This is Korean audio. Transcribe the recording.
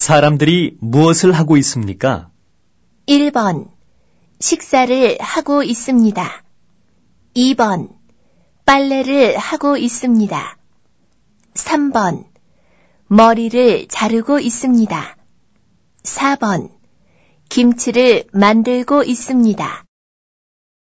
사람들이 무엇을 하고 있습니까? 1번. 식사를 하고 있습니다. 2번. 빨래를 하고 있습니다. 3번. 머리를 자르고 있습니다. 4번. 김치를 만들고 있습니다.